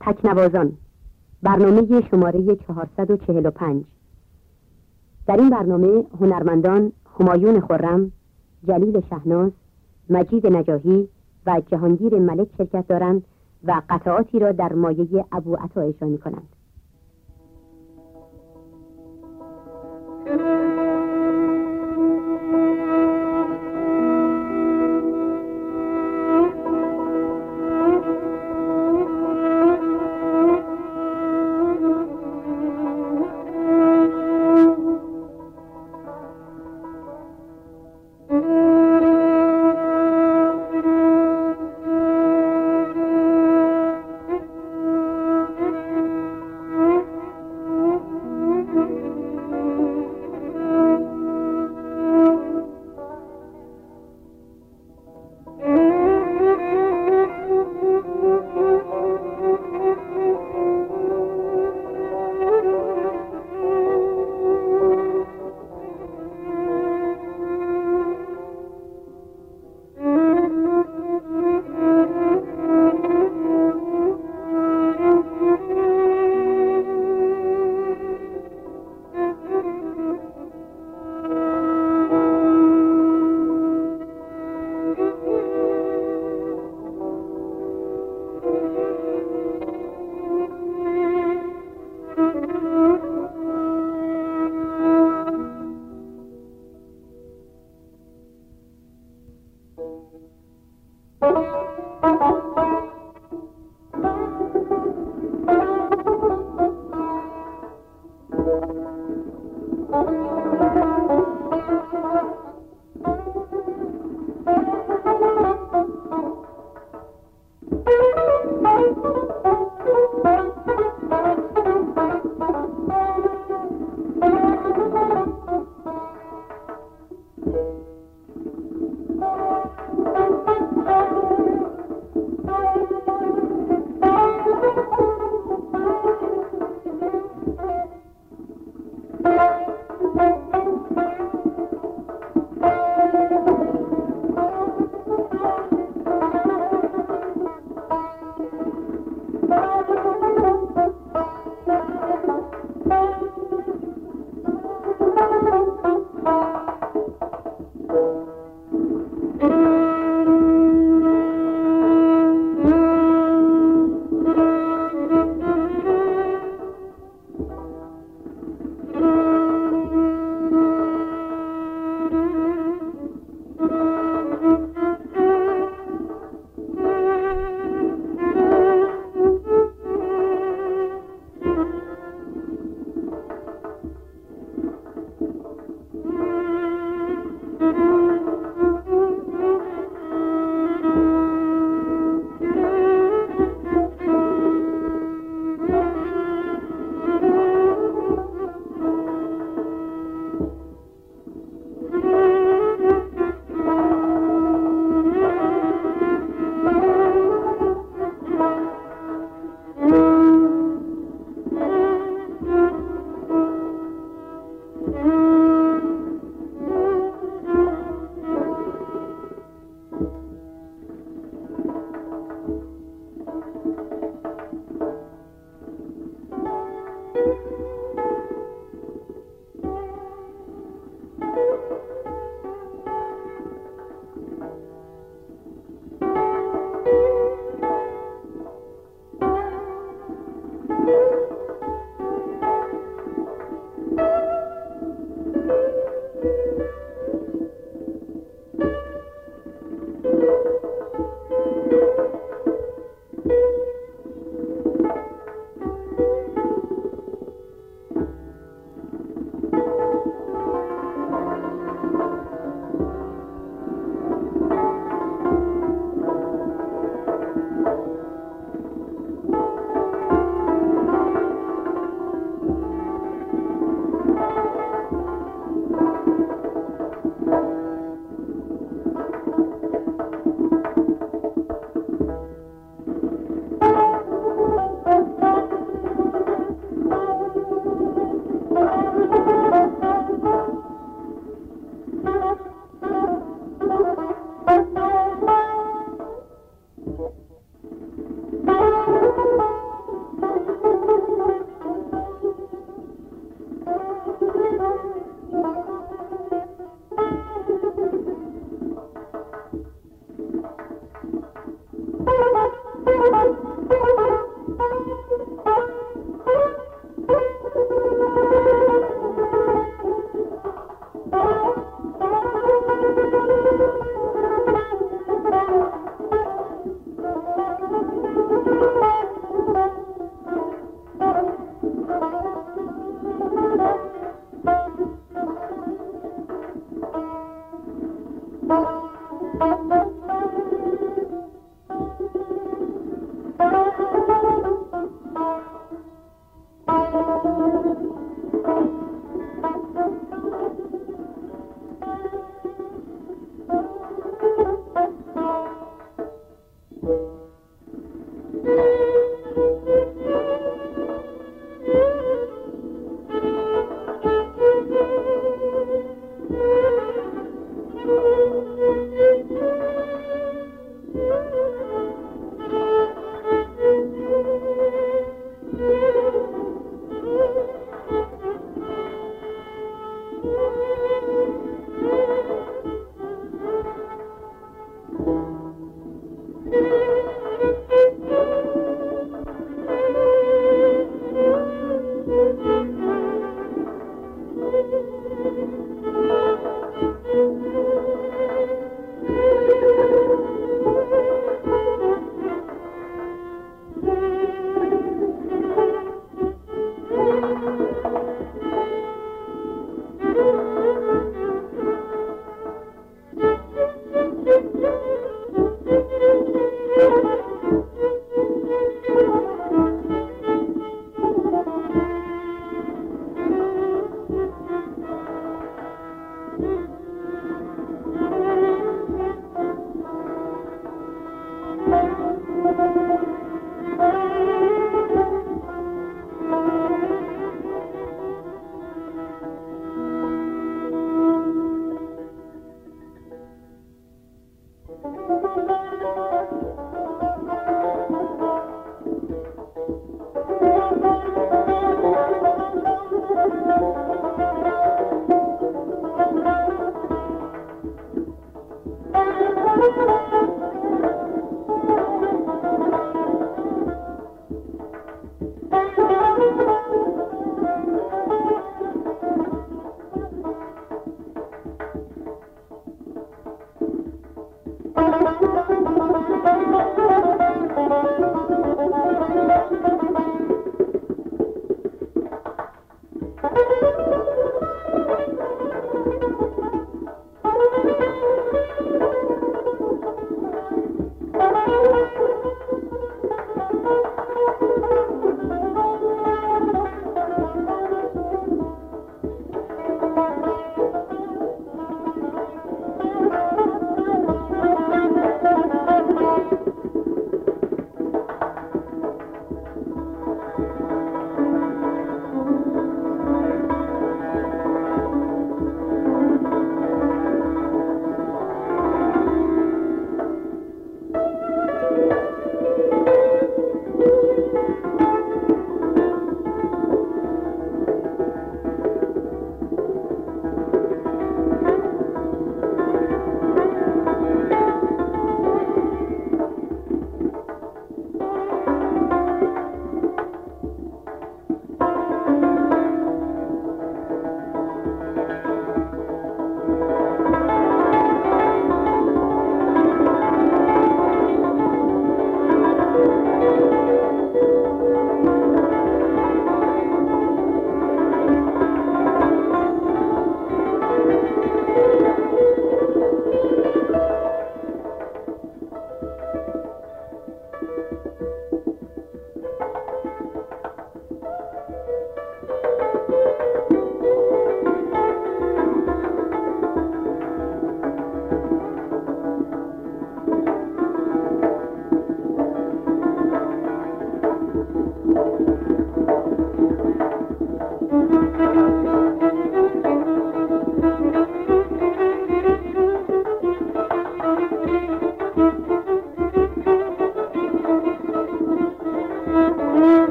تکنوازان برنامه شماره 445 در این برنامه هنرمندان همایون خرم، جلیل شهناز، مجید نجاهی و جهانگیر ملک شرکت دارند و قطعاتی را در مایه ابو عطا اجرا می کنند.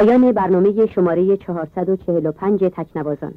پایان برنامه شماره 445 تکنوازان.